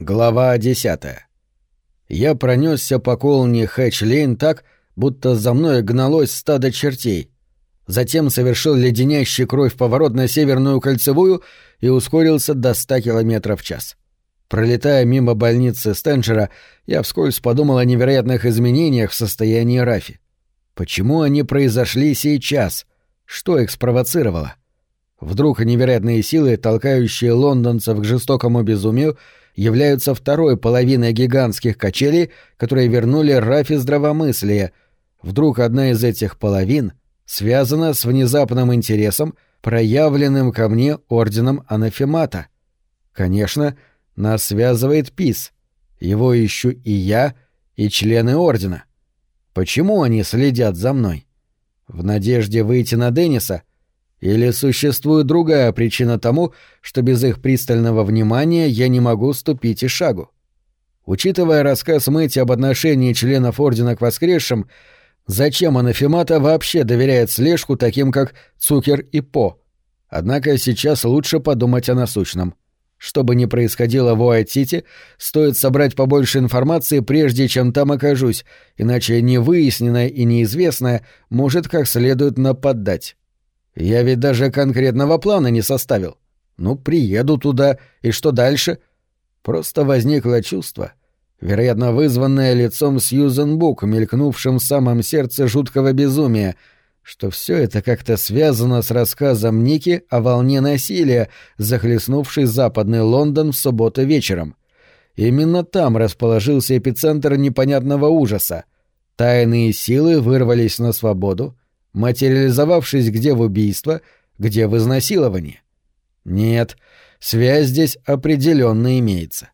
Глава десятая. Я пронесся по колни Хэтч-Лейн так, будто за мной гналось стадо чертей. Затем совершил леденящий кровь поворот на Северную кольцевую и ускорился до ста километров в час. Пролетая мимо больницы Стенджера, я вскользь подумал о невероятных изменениях в состоянии Рафи. Почему они произошли сейчас? Что их спровоцировало? Вдруг невероятные силы, толкающие лондонцев к жестокому безумию, являются второй половиной гигантских качелей, которые вернули Рафи здравомыслие. Вдруг одна из этих половин связана с внезапным интересом, проявленным ко мне орденом Анафемата. Конечно, нас связывает ПИС. Его ищу и я, и члены ордена. Почему они следят за мной? В надежде выйти на Денниса — или существует другая причина тому, что без их пристального внимания я не могу ступить и шагу? Учитывая рассказ Мэти об отношении членов Ордена к воскресшим, зачем анафемата вообще доверяет слежку таким, как Цукер и По? Однако сейчас лучше подумать о насущном. Что бы ни происходило в Уайт-Сити, стоит собрать побольше информации, прежде чем там окажусь, иначе невыясненное и неизвестное может как следует нападать. Я ведь даже конкретного плана не составил. Ну, приеду туда, и что дальше? Просто возникло чувство, вероятно, вызванное лицом Сьюзен Бук, мелькнувшим в самом сердце жуткого безумия, что все это как-то связано с рассказом Ники о волне насилия, захлестнувшей западный Лондон в субботу вечером. Именно там расположился эпицентр непонятного ужаса. Тайные силы вырвались на свободу, материализовавшись где в убийство, где в изнасиловании. Нет, связь здесь определенно имеется.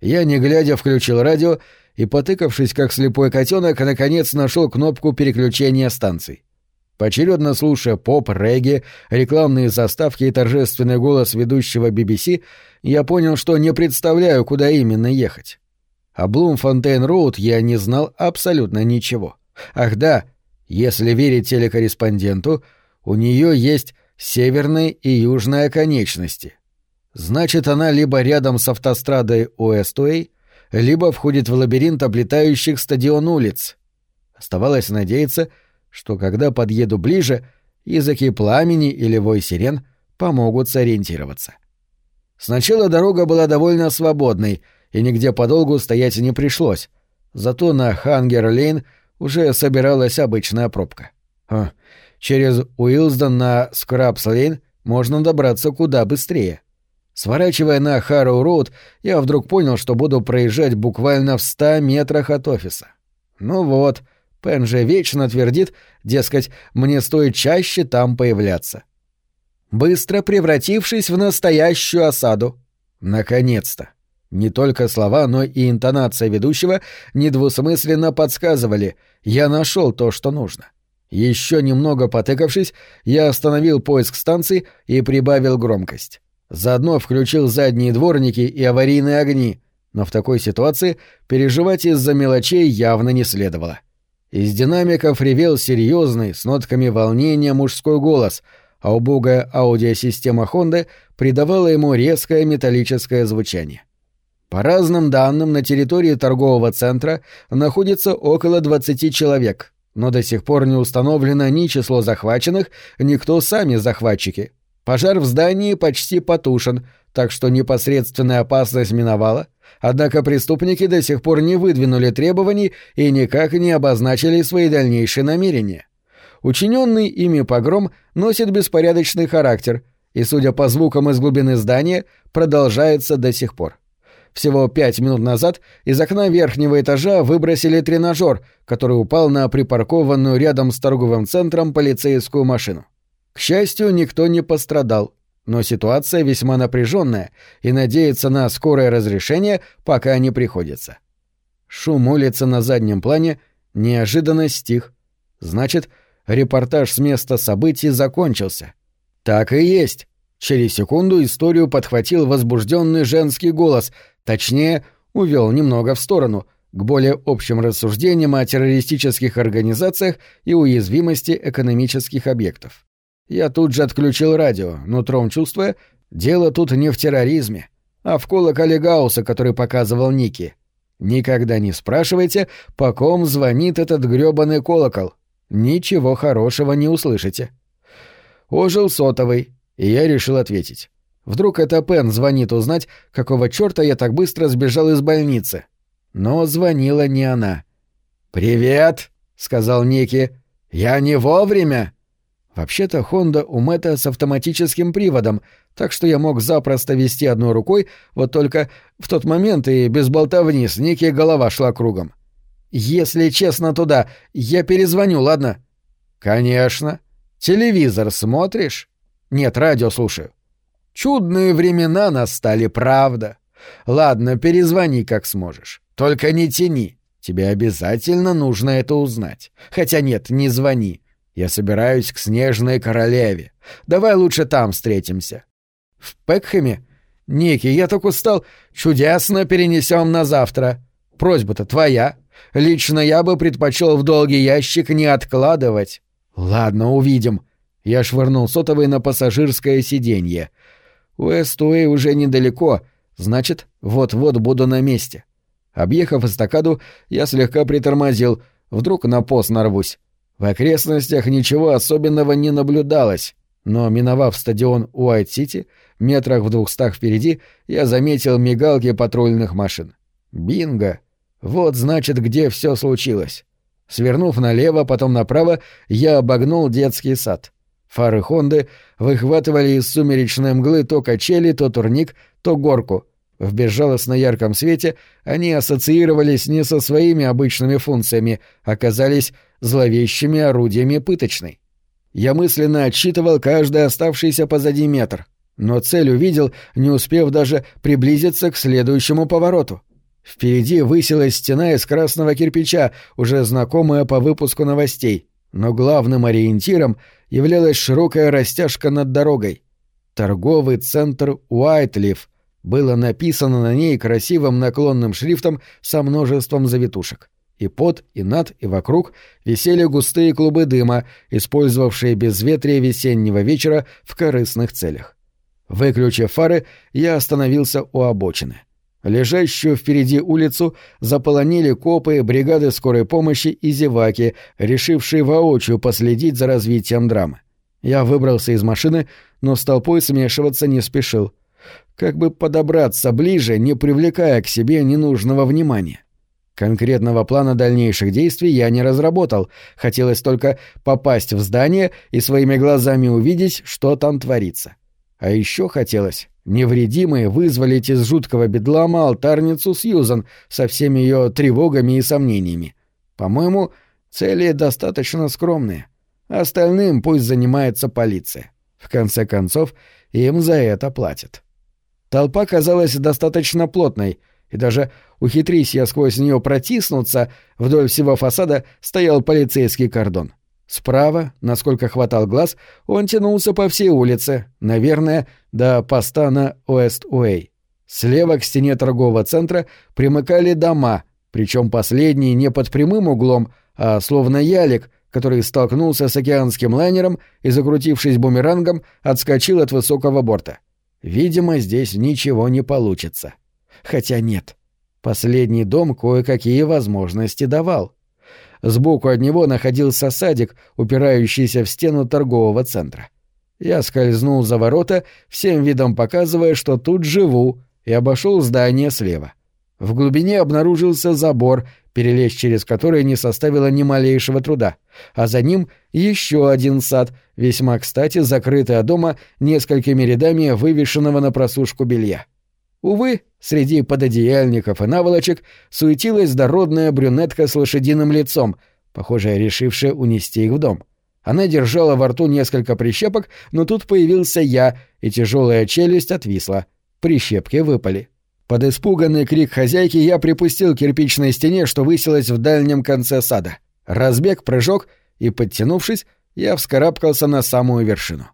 Я, не глядя, включил радио и, потыкавшись как слепой котенок, наконец нашел кнопку переключения станций. Поочередно слушая поп, регги, рекламные заставки и торжественный голос ведущего BBC, я понял, что не представляю, куда именно ехать. О Блумфонтейн-Роуд я не знал абсолютно ничего. Ах да, если верить телекорреспонденту, у нее есть северные и южные конечности. Значит, она либо рядом с автострадой Уэстуэй, либо входит в лабиринт облетающих стадион улиц. Оставалось надеяться, что когда подъеду ближе, языки пламени или вой сирен помогут сориентироваться. Сначала дорога была довольно свободной, и нигде подолгу стоять не пришлось. Зато на Хангер-Лейн уже собиралась обычная пробка. А, через Уилсдон на Скрабс-Лейн можно добраться куда быстрее. Сворачивая на Харроу-Роуд, я вдруг понял, что буду проезжать буквально в ста метрах от офиса. Ну вот, Пен же вечно твердит, дескать, мне стоит чаще там появляться. Быстро превратившись в настоящую осаду. Наконец-то. Не только слова, но и интонация ведущего недвусмысленно подсказывали «я нашел то, что нужно». Еще немного потыкавшись, я остановил поиск станции и прибавил громкость. Заодно включил задние дворники и аварийные огни, но в такой ситуации переживать из-за мелочей явно не следовало. Из динамиков ревел серьезный, с нотками волнения мужской голос, а убогая аудиосистема Хонды придавала ему резкое металлическое звучание. — по разным данным, на территории торгового центра находится около 20 человек, но до сих пор не установлено ни число захваченных, ни кто сами захватчики. Пожар в здании почти потушен, так что непосредственная опасность миновала, однако преступники до сих пор не выдвинули требований и никак не обозначили свои дальнейшие намерения. Учиненный ими погром носит беспорядочный характер и, судя по звукам из глубины здания, продолжается до сих пор. Всего пять минут назад из окна верхнего этажа выбросили тренажер, который упал на припаркованную рядом с торговым центром полицейскую машину. К счастью, никто не пострадал, но ситуация весьма напряженная, и надеяться на скорое разрешение пока не приходится. Шум улицы на заднем плане неожиданно стих. Значит, репортаж с места событий закончился. Так и есть. Через секунду историю подхватил возбужденный женский голос — Точнее, увел немного в сторону, к более общим рассуждениям о террористических организациях и уязвимости экономических объектов. Я тут же отключил радио, нутром чувствуя, дело тут не в терроризме. а в колоколе Гаусса, который показывал Ники. Никогда не спрашивайте, по ком звонит этот грёбаный колокол. Ничего хорошего не услышите. Ожил сотовый, и я решил ответить. Вдруг это Пен звонит узнать, какого чёрта я так быстро сбежал из больницы. Но звонила не она. «Привет!» — сказал Ники. «Я не вовремя!» Вообще-то Хонда у Мэтта с автоматическим приводом, так что я мог запросто вести одной рукой, вот только в тот момент и без болтовни с Ники голова шла кругом. «Если честно туда, я перезвоню, ладно?» «Конечно. Телевизор смотришь?» «Нет, радио слушаю». «Чудные времена настали, правда. Ладно, перезвони как сможешь. Только не тяни. Тебе обязательно нужно это узнать. Хотя нет, не звони. Я собираюсь к Снежной Королеве. Давай лучше там встретимся. В Пекхэме? Ники, я так устал. Чудесно перенесем на завтра. Просьба-то твоя. Лично я бы предпочел в долгий ящик не откладывать. Ладно, увидим. Я швырнул сотовый на пассажирское сиденье. Уэстуэй уже недалеко, значит, вот-вот буду на месте. Объехав эстакаду, я слегка притормозил, вдруг на пост нарвусь. В окрестностях ничего особенного не наблюдалось, но, миновав стадион Уайт-Сити, метрах в двухстах впереди, я заметил мигалки патрульных машин. Бинго! Вот, значит, где все случилось. Свернув налево, потом направо, я обогнул детский сад. Фары Хонды выхватывали из сумеречной мглы то качели, то турник, то горку. В безжалостно ярком свете они ассоциировались не со своими обычными функциями, оказались зловещими орудиями пыточной. Я мысленно отсчитывал каждый оставшийся позади метр, но цель увидел, не успев даже приблизиться к следующему повороту. Впереди высилась стена из красного кирпича, уже знакомая по выпуску новостей, но главным ориентиром являлась широкая растяжка над дорогой. Торговый центр Уайтлиф было написано на ней красивым наклонным шрифтом со множеством завитушек. И под, и над, и вокруг висели густые клубы дыма, использовавшие безветрие весеннего вечера в корыстных целях. Выключив фары, я остановился у обочины. Лежащую впереди улицу заполонили копы, бригады скорой помощи и зеваки, решившие воочию последить за развитием драмы. Я выбрался из машины, но с толпой смешиваться не спешил. Как бы подобраться ближе, не привлекая к себе ненужного внимания. Конкретного плана дальнейших действий я не разработал, хотелось только попасть в здание и своими глазами увидеть, что там творится. А еще хотелось невредимые вызволить из жуткого бедлама алтарницу Сьюзан со всеми ее тревогами и сомнениями. По-моему, цели достаточно скромные. Остальным пусть занимается полиция. В конце концов, им за это платят. Толпа казалась достаточно плотной — и даже ухитрись я сквозь нее протиснуться, вдоль всего фасада стоял полицейский кордон. Справа, насколько хватал глаз, он тянулся по всей улице, наверное, до поста на Уэст-Уэй. Слева к стене торгового центра примыкали дома, причем последние не под прямым углом, а словно ялик, который столкнулся с океанским лайнером и, закрутившись бумерангом, отскочил от высокого борта. Видимо, здесь ничего не получится. — Хотя нет. Последний дом кое-какие возможности давал. Сбоку от него находился садик, упирающийся в стену торгового центра. Я скользнул за ворота, всем видом показывая, что тут живу, и обошел здание слева. В глубине обнаружился забор, перелезть через который не составило ни малейшего труда, а за ним еще один сад, весьма кстати закрытый от дома несколькими рядами вывешенного на просушку белья. Увы, среди пододеяльников и наволочек суетилась дородная брюнетка с лошадиным лицом, похоже, решившая унести их в дом. Она держала во рту несколько прищепок, но тут появился я, и тяжелая челюсть отвисла. Прищепки выпали. Под испуганный крик хозяйки я припустил к кирпичной стене, что высилась в дальнем конце сада. Разбег, прыжок, и, подтянувшись, я вскарабкался на самую вершину.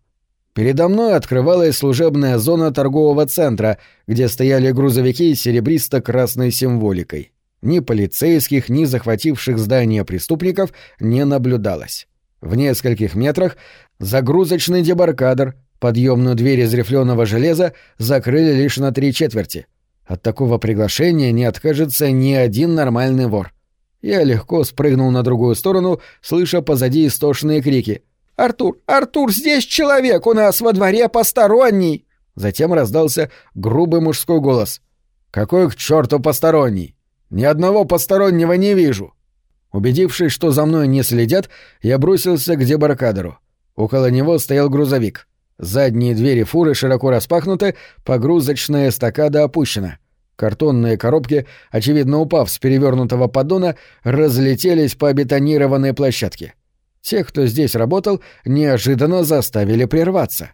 Передо мной открывалась служебная зона торгового центра, где стояли грузовики с серебристо-красной символикой. Ни полицейских, ни захвативших здание преступников не наблюдалось. В нескольких метрах загрузочный дебаркадер, Подъемную дверь из рифленого железа закрыли лишь на три четверти. От такого приглашения не откажется ни один нормальный вор. Я легко спрыгнул на другую сторону, слыша позади истошные крики. «Артур! Артур! Здесь человек! У нас во дворе посторонний!» Затем раздался грубый мужской голос. «Какой к черту посторонний? Ни одного постороннего не вижу!» Убедившись, что за мной не следят, я бросился к дебаркадеру. Около него стоял грузовик. Задние двери фуры широко распахнуты, погрузочная эстакада опущена. Картонные коробки, очевидно упав с перевернутого поддона, разлетелись по бетонированной площадке. Тех, кто здесь работал, неожиданно заставили прерваться.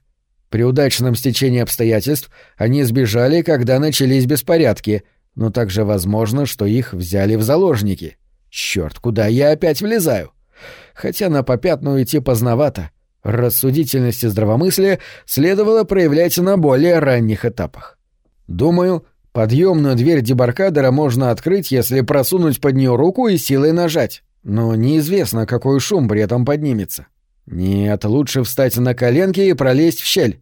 При удачном стечении обстоятельств они сбежали, когда начались беспорядки, но также возможно, что их взяли в заложники. Черт, куда я опять влезаю? Хотя на попятную идти поздновато. Рассудительность и здравомыслие следовало проявлять на более ранних этапах. Думаю, подъемную дверь дебаркадера можно открыть, если просунуть под нее руку и силой нажать. Но неизвестно, какой шум при этом поднимется. Нет, лучше встать на коленки и пролезть в щель.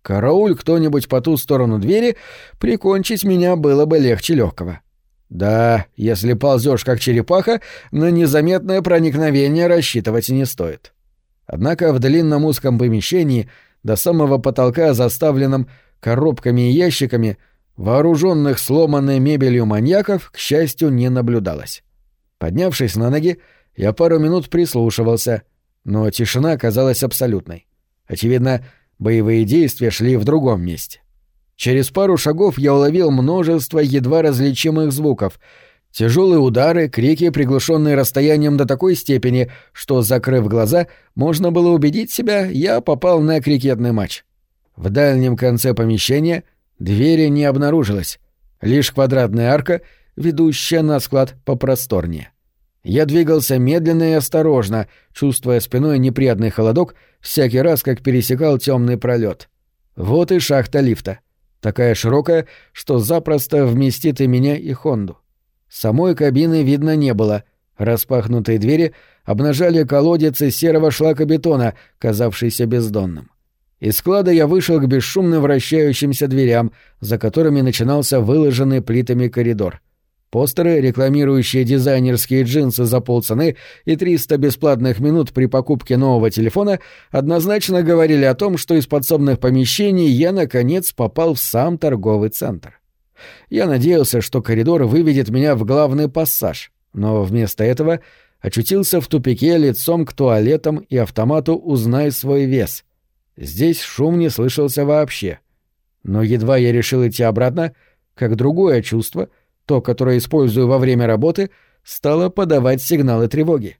Карауль кто-нибудь по ту сторону двери, прикончить меня было бы легче легкого. Да, если ползешь как черепаха, на незаметное проникновение рассчитывать не стоит. Однако в длинном узком помещении, до самого потолка заставленном коробками и ящиками, вооруженных сломанной мебелью маньяков, к счастью, не наблюдалось. Поднявшись на ноги, я пару минут прислушивался, но тишина казалась абсолютной. Очевидно, боевые действия шли в другом месте. Через пару шагов я уловил множество едва различимых звуков — Тяжелые удары, крики, приглушенные расстоянием до такой степени, что, закрыв глаза, можно было убедить себя, я попал на крикетный матч. В дальнем конце помещения двери не обнаружилось, лишь квадратная арка, ведущая на склад попросторнее. Я двигался медленно и осторожно, чувствуя спиной неприятный холодок всякий раз, как пересекал темный пролет. Вот и шахта лифта. Такая широкая, что запросто вместит и меня, и Хонду. Самой кабины видно не было. Распахнутые двери обнажали колодец из серого шлакобетона, казавшийся бездонным. Из склада я вышел к бесшумно вращающимся дверям, за которыми начинался выложенный плитами коридор. Постеры, рекламирующие дизайнерские джинсы за полцены и 300 бесплатных минут при покупке нового телефона, однозначно говорили о том, что из подсобных помещений я, наконец, попал в сам торговый центр. Я надеялся, что коридор выведет меня в главный пассаж, но вместо этого очутился в тупике лицом к туалетам и автомату «Узнай свой вес». Здесь шум не слышался вообще. Но едва я решил идти обратно, как другое чувство, то, которое использую во время работы, стало подавать сигналы тревоги.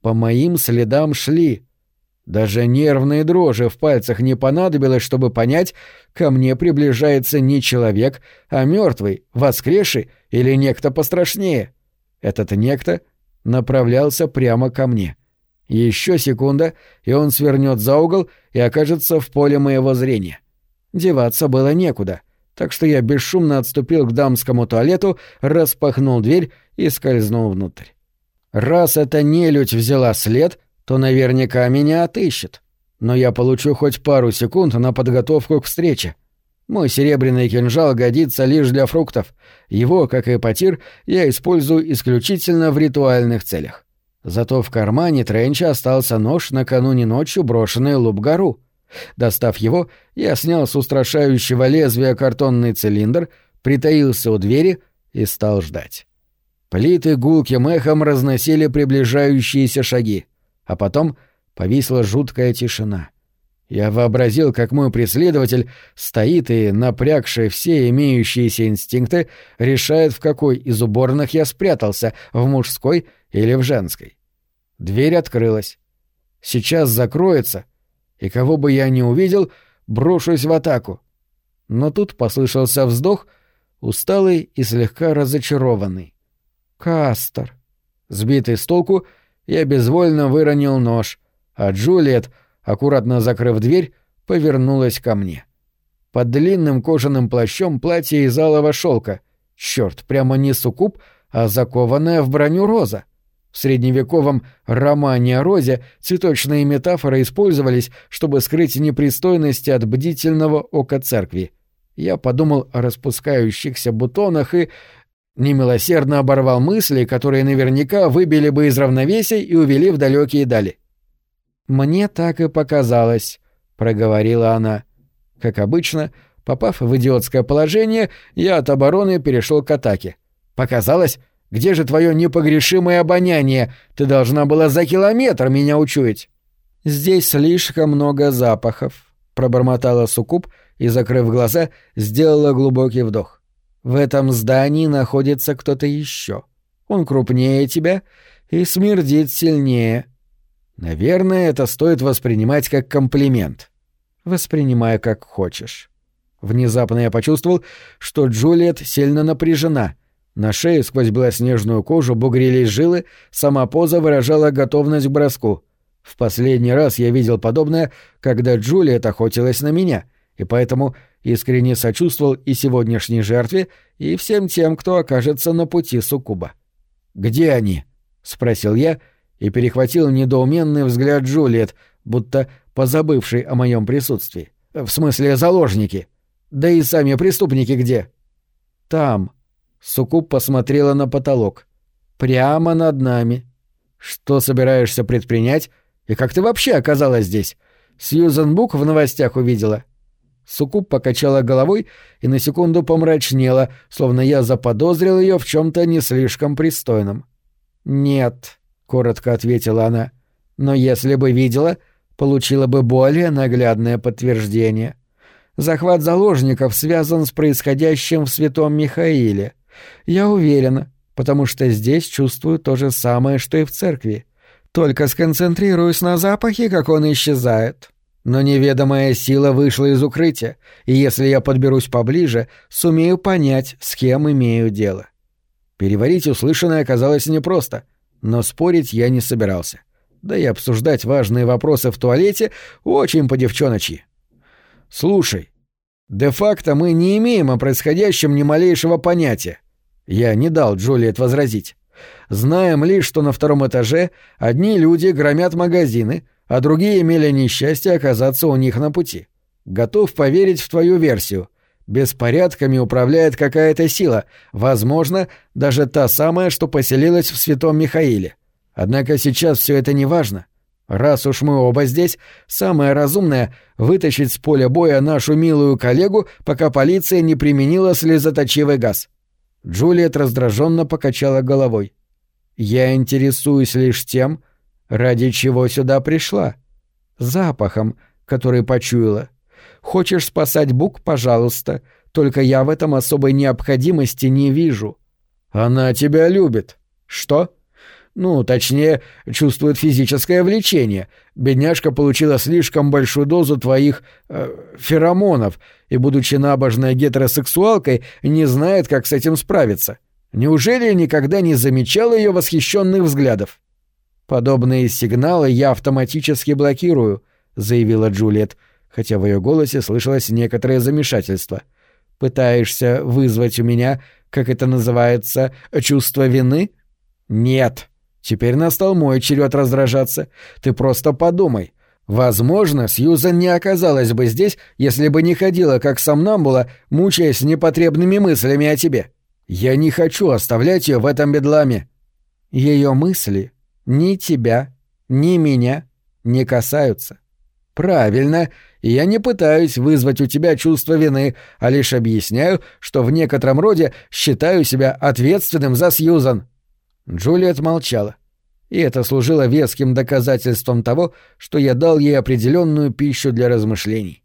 По моим следам шли — даже нервные дрожи в пальцах не понадобилось, чтобы понять, ко мне приближается не человек, а мертвый, воскресший или некто пострашнее. Этот некто направлялся прямо ко мне. Еще секунда, и он свернет за угол и окажется в поле моего зрения. Деваться было некуда, так что я бесшумно отступил к дамскому туалету, распахнул дверь и скользнул внутрь. Раз эта нелюдь взяла след — то наверняка меня отыщет. Но я получу хоть пару секунд на подготовку к встрече. Мой серебряный кинжал годится лишь для фруктов. Его, как и потир, я использую исключительно в ритуальных целях. Зато в кармане Тренча остался нож накануне ночью, брошенный Лубгару. Достав его, я снял с устрашающего лезвия картонный цилиндр, притаился у двери и стал ждать. Плиты гулким эхом разносили приближающиеся шаги а потом повисла жуткая тишина. Я вообразил, как мой преследователь стоит и, напрягший все имеющиеся инстинкты, решает, в какой из уборных я спрятался, в мужской или в женской. Дверь открылась. Сейчас закроется, и кого бы я ни увидел, брошусь в атаку. Но тут послышался вздох, усталый и слегка разочарованный. «Кастер!» Сбитый с толку, — я безвольно выронил нож, а Джулиет, аккуратно закрыв дверь, повернулась ко мне. Под длинным кожаным плащом платье из алого шелка. Черт, прямо не суккуб, а закованная в броню роза. В средневековом романе о розе цветочные метафоры использовались, чтобы скрыть непристойности от бдительного ока церкви. Я подумал о распускающихся бутонах и немилосердно оборвал мысли, которые наверняка выбили бы из равновесия и увели в далекие дали. «Мне так и показалось», — проговорила она. Как обычно, попав в идиотское положение, я от обороны перешел к атаке. «Показалось? Где же твое непогрешимое обоняние? Ты должна была за километр меня учуять». «Здесь слишком много запахов», — пробормотала Сукуб и, закрыв глаза, сделала глубокий вдох. «В этом здании находится кто-то еще. Он крупнее тебя и смердит сильнее». «Наверное, это стоит воспринимать как комплимент». «Воспринимай как хочешь». Внезапно я почувствовал, что Джулиет сильно напряжена — на шее сквозь белоснежную кожу бугрились жилы, сама поза выражала готовность к броску. В последний раз я видел подобное, когда Джулиет охотилась на меня, и поэтому искренне сочувствовал и сегодняшней жертве, и всем тем, кто окажется на пути суккуба. «Где они?» — спросил я и перехватил недоуменный взгляд Джулиет, будто позабывший о моем присутствии. «В смысле, заложники? Да и сами преступники где?» «Там», Сукуб посмотрела на потолок. «Прямо над нами. Что собираешься предпринять? И как ты вообще оказалась здесь? Сьюзен Бук в новостях увидела?» Сукуб покачала головой и на секунду помрачнела, словно я заподозрил ее в чем-то не слишком пристойном. «Нет», — коротко ответила она, — «но если бы видела, получила бы более наглядное подтверждение. Захват заложников связан с происходящим в Святом Михаиле. Я уверена, потому что здесь чувствую то же самое, что и в церкви. Только сконцентрируюсь на запахе, как он исчезает. Но неведомая сила вышла из укрытия, и если я подберусь поближе, сумею понять, с кем имею дело. Переварить услышанное оказалось непросто, но спорить я не собирался. Да и обсуждать важные вопросы в туалете очень по-девчоночьи. «Слушай, де-факто мы не имеем о происходящем ни малейшего понятия. Я не дал Джулиет возразить. Знаем лишь, что на втором этаже одни люди громят магазины, а другие имели несчастье оказаться у них на пути. Готов поверить в твою версию. Беспорядками управляет какая-то сила, возможно, даже та самая, что поселилась в Святом Михаиле. Однако сейчас все это не важно. Раз уж мы оба здесь, самое разумное — вытащить с поля боя нашу милую коллегу, пока полиция не применила слезоточивый газ. Джулиет раздраженно покачала головой. «Я интересуюсь лишь тем, ради чего сюда пришла. Запахом, который почуяла. Хочешь спасать Бук, пожалуйста, только я в этом особой необходимости не вижу». «Она тебя любит». «Что?» Ну, точнее, чувствует физическое влечение. Бедняжка получила слишком большую дозу твоих э, феромонов и, будучи набожной гетеросексуалкой, не знает, как с этим справиться. Неужели никогда не замечал ее восхищенных взглядов? Подобные сигналы я автоматически блокирую, заявила Джульет, хотя в ее голосе слышалось некоторое замешательство. Пытаешься вызвать у меня, как это называется, чувство вины? Нет, Теперь настал мой черед раздражаться. Ты просто подумай. Возможно, Сьюзан не оказалась бы здесь, если бы не ходила как сомнамбула, мучаясь непотребными мыслями о тебе. Я не хочу оставлять ее в этом бедламе. Ее мысли ни тебя, ни меня не касаются. Правильно, я не пытаюсь вызвать у тебя чувство вины, а лишь объясняю, что в некотором роде считаю себя ответственным за Сьюзан. Джулиет молчала. И это служило веским доказательством того, что я дал ей определенную пищу для размышлений.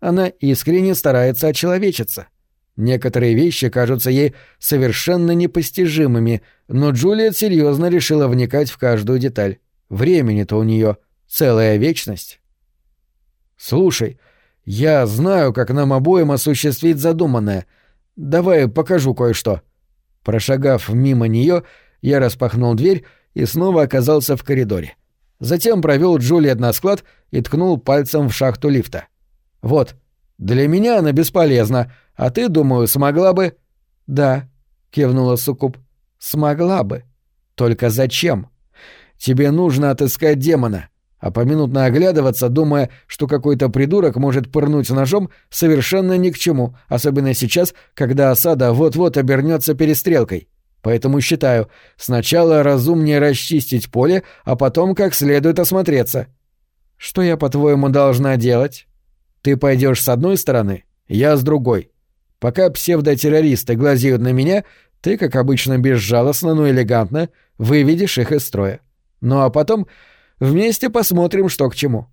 Она искренне старается очеловечиться. Некоторые вещи кажутся ей совершенно непостижимыми, но Джулиет серьезно решила вникать в каждую деталь. Времени-то у нее целая вечность. «Слушай, я знаю, как нам обоим осуществить задуманное. Давай покажу кое-что». Прошагав мимо нее, я распахнул дверь и снова оказался в коридоре. Затем провел Джулиет на склад и ткнул пальцем в шахту лифта. «Вот, для меня она бесполезна, а ты, думаю, смогла бы...» «Да», — кивнула Сукуб, — «смогла бы. Только зачем? Тебе нужно отыскать демона, а поминутно оглядываться, думая, что какой-то придурок может пырнуть ножом, совершенно ни к чему, особенно сейчас, когда осада вот-вот обернется перестрелкой. Поэтому считаю, сначала разумнее расчистить поле, а потом как следует осмотреться. Что я, по-твоему, должна делать? Ты пойдешь с одной стороны, я с другой. Пока псевдотеррористы глазеют на меня, ты, как обычно, безжалостно, но элегантно выведешь их из строя. Ну а потом вместе посмотрим, что к чему.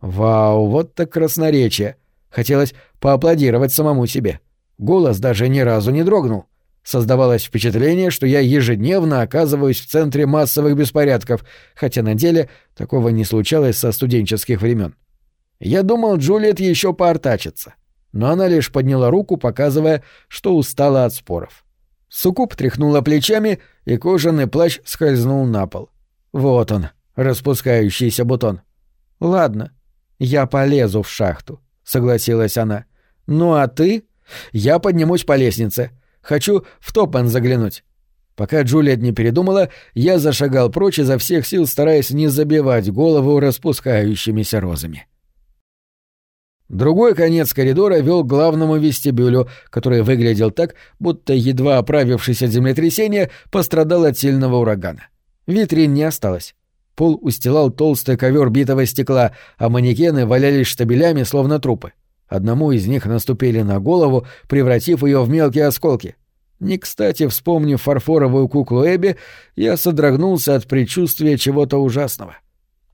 Вау, вот так красноречие. Хотелось поаплодировать самому себе. Голос даже ни разу не дрогнул. Создавалось впечатление, что я ежедневно оказываюсь в центре массовых беспорядков, хотя на деле такого не случалось со студенческих времен. Я думал, Джулиет еще поортачится, но она лишь подняла руку, показывая, что устала от споров. Сукуп тряхнула плечами, и кожаный плащ скользнул на пол. Вот он, распускающийся бутон. «Ладно, я полезу в шахту», — согласилась она. «Ну а ты? Я поднимусь по лестнице. Хочу в Топен заглянуть». Пока Джулиет не передумала, я зашагал прочь изо всех сил, стараясь не забивать голову распускающимися розами. Другой конец коридора вел к главному вестибюлю, который выглядел так, будто едва оправившись от землетрясения, пострадал от сильного урагана. Витрин не осталось. Пол устилал толстый ковер битого стекла, а манекены валялись штабелями, словно трупы. Одному из них наступили на голову, превратив ее в мелкие осколки. Не кстати, вспомнив фарфоровую куклу Эбби, я содрогнулся от предчувствия чего-то ужасного.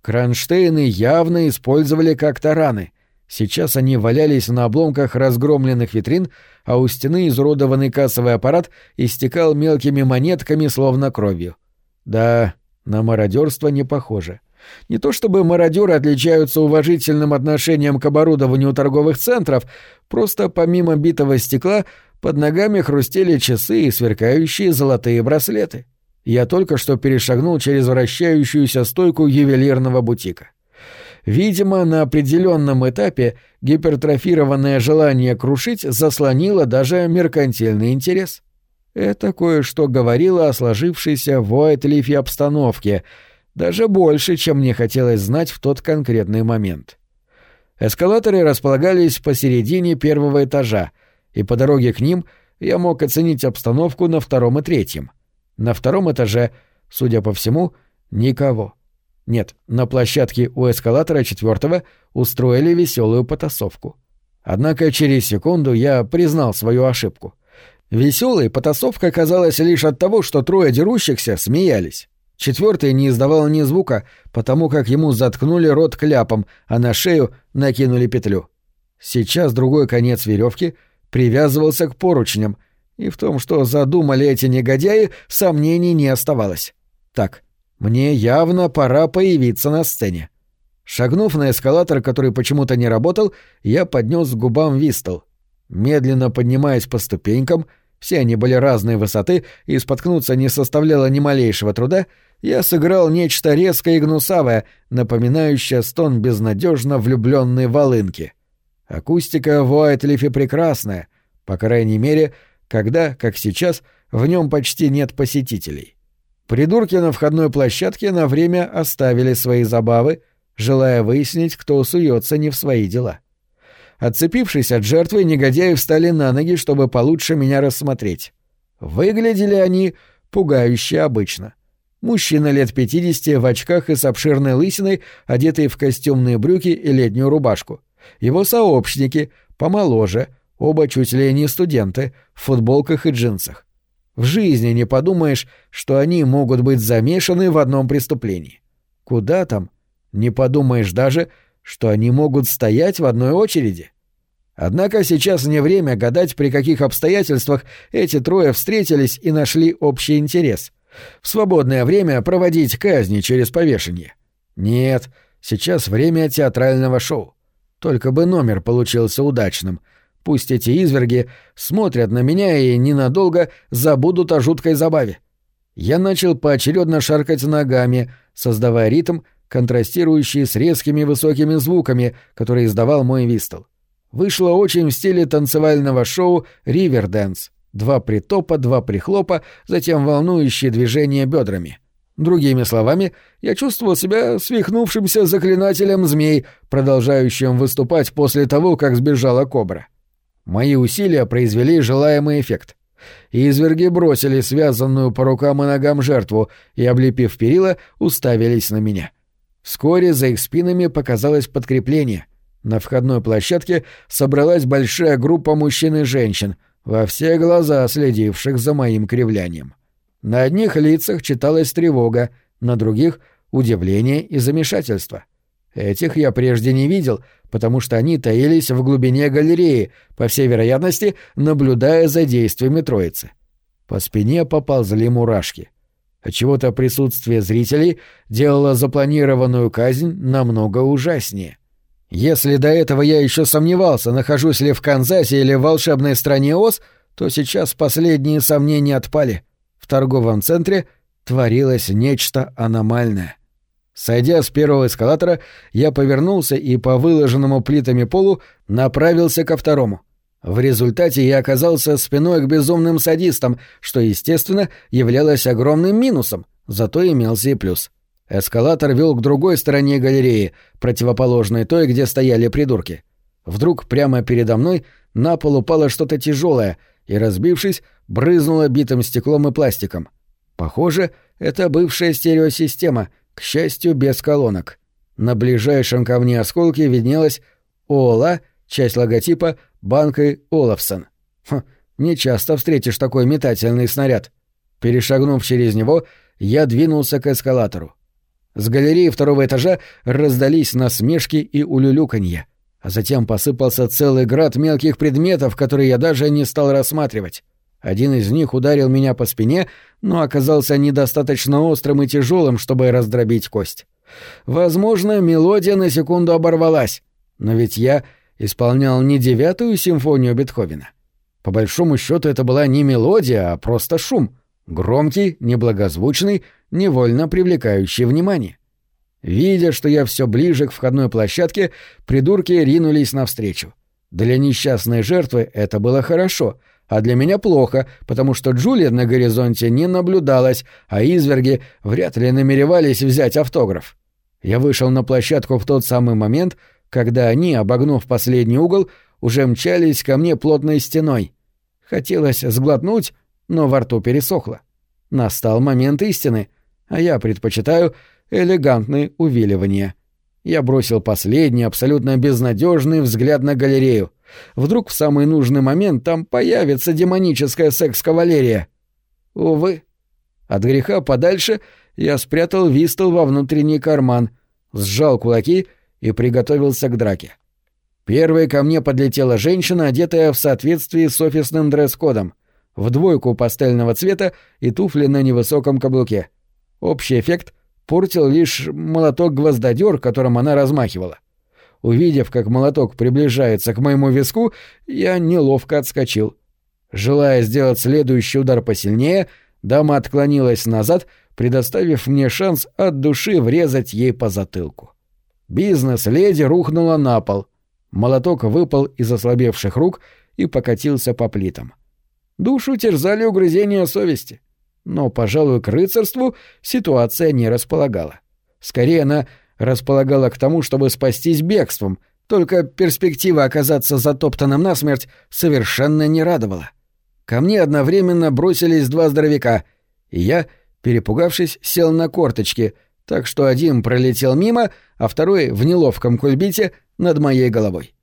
Кронштейны явно использовали как тараны — Сейчас они валялись на обломках разгромленных витрин, а у стены изуродованный кассовый аппарат истекал мелкими монетками, словно кровью. Да, на мародерство не похоже. Не то чтобы мародеры отличаются уважительным отношением к оборудованию торговых центров, просто помимо битого стекла под ногами хрустели часы и сверкающие золотые браслеты. Я только что перешагнул через вращающуюся стойку ювелирного бутика. Видимо, на определенном этапе гипертрофированное желание крушить заслонило даже меркантильный интерес. Это кое-что говорило о сложившейся в Уайтлифе обстановке, даже больше, чем мне хотелось знать в тот конкретный момент. Эскалаторы располагались посередине первого этажа, и по дороге к ним я мог оценить обстановку на втором и третьем. На втором этаже, судя по всему, никого. — нет, на площадке у эскалатора четвертого устроили веселую потасовку. Однако через секунду я признал свою ошибку. Веселой потасовка казалась лишь от того, что трое дерущихся смеялись. Четвертый не издавал ни звука, потому как ему заткнули рот кляпом, а на шею накинули петлю. Сейчас другой конец веревки привязывался к поручням, и в том, что задумали эти негодяи, сомнений не оставалось. Так, мне явно пора появиться на сцене. Шагнув на эскалатор, который почему-то не работал, я поднес к губам вистл. Медленно поднимаясь по ступенькам, все они были разной высоты, и споткнуться не составляло ни малейшего труда, я сыграл нечто резкое и гнусавое, напоминающее стон безнадежно влюбленной волынки. Акустика в Уайтлифе прекрасная, по крайней мере, когда, как сейчас, в нем почти нет посетителей. Придурки на входной площадке на время оставили свои забавы, желая выяснить, кто суется не в свои дела. Отцепившись от жертвы, негодяи встали на ноги, чтобы получше меня рассмотреть. Выглядели они пугающе обычно. Мужчина лет пятидесяти в очках и с обширной лысиной, одетый в костюмные брюки и летнюю рубашку. Его сообщники, помоложе, оба чуть ли не студенты, в футболках и джинсах. В жизни не подумаешь, что они могут быть замешаны в одном преступлении. Куда там? Не подумаешь даже, что они могут стоять в одной очереди. Однако сейчас не время гадать, при каких обстоятельствах эти трое встретились и нашли общий интерес. В свободное время проводить казни через повешение. Нет, сейчас время театрального шоу. Только бы номер получился удачным — Пусть эти изверги смотрят на меня и ненадолго забудут о жуткой забаве. Я начал поочередно шаркать ногами, создавая ритм, контрастирующий с резкими высокими звуками, которые издавал мой вистл. Вышло очень в стиле танцевального шоу «Ривердэнс». Два притопа, два прихлопа, затем волнующие движения бедрами. Другими словами, я чувствовал себя свихнувшимся заклинателем змей, продолжающим выступать после того, как сбежала кобра. Мои усилия произвели желаемый эффект. Изверги бросили связанную по рукам и ногам жертву и, облепив перила, уставились на меня. Вскоре за их спинами показалось подкрепление. На входной площадке собралась большая группа мужчин и женщин, во все глаза следивших за моим кривлянием. На одних лицах читалась тревога, на других — удивление и замешательство. Этих я прежде не видел, потому что они таились в глубине галереи, по всей вероятности, наблюдая за действиями троицы. По спине поползли мурашки. Отчего-то присутствие зрителей делало запланированную казнь намного ужаснее. Если до этого я еще сомневался, нахожусь ли в Канзасе или в волшебной стране Оз, то сейчас последние сомнения отпали. В торговом центре творилось нечто аномальное. Сойдя с первого эскалатора, я повернулся и по выложенному плитами полу направился ко второму. В результате я оказался спиной к безумным садистам, что, естественно, являлось огромным минусом, зато имелся и плюс. Эскалатор вел к другой стороне галереи, противоположной той, где стояли придурки. Вдруг прямо передо мной на пол упало что-то тяжелое и, разбившись, брызнуло битым стеклом и пластиком. Похоже, это бывшая стереосистема — к счастью, без колонок. На ближайшем ко мне осколке виднелась ОЛА, часть логотипа банкой Олафсон. Хм, не часто встретишь такой метательный снаряд. Перешагнув через него, я двинулся к эскалатору. С галереи второго этажа раздались насмешки и улюлюканье, а затем посыпался целый град мелких предметов, которые я даже не стал рассматривать. Один из них ударил меня по спине, но оказался недостаточно острым и тяжелым, чтобы раздробить кость. Возможно, мелодия на секунду оборвалась, но ведь я исполнял не девятую симфонию Бетховена. По большому счету это была не мелодия, а просто шум. Громкий, неблагозвучный, невольно привлекающий внимание. Видя, что я все ближе к входной площадке, придурки ринулись навстречу. Для несчастной жертвы это было хорошо — а для меня плохо, потому что Джулия на горизонте не наблюдалась, а изверги вряд ли намеревались взять автограф. Я вышел на площадку в тот самый момент, когда они, обогнув последний угол, уже мчались ко мне плотной стеной. Хотелось сглотнуть, но во рту пересохло. Настал момент истины, а я предпочитаю элегантные увиливания. Я бросил последний, абсолютно безнадежный взгляд на галерею. Вдруг в самый нужный момент там появится демоническая секс-кавалерия. Увы. От греха подальше я спрятал вистол во внутренний карман, сжал кулаки и приготовился к драке. Первой ко мне подлетела женщина, одетая в соответствии с офисным дресс-кодом, в двойку пастельного цвета и туфли на невысоком каблуке. Общий эффект портил лишь молоток-гвоздодер, которым она размахивала. Увидев, как молоток приближается к моему виску, я неловко отскочил. Желая сделать следующий удар посильнее, дама отклонилась назад, предоставив мне шанс от души врезать ей по затылку. Бизнес-леди рухнула на пол. Молоток выпал из ослабевших рук и покатился по плитам. Душу терзали угрызения совести. Но, пожалуй, к рыцарству ситуация не располагала. Скорее, она располагала к тому, чтобы спастись бегством, только перспектива оказаться затоптанным насмерть совершенно не радовала. Ко мне одновременно бросились два здоровяка, и я, перепугавшись, сел на корточки, так что один пролетел мимо, а второй в неловком кульбите над моей головой.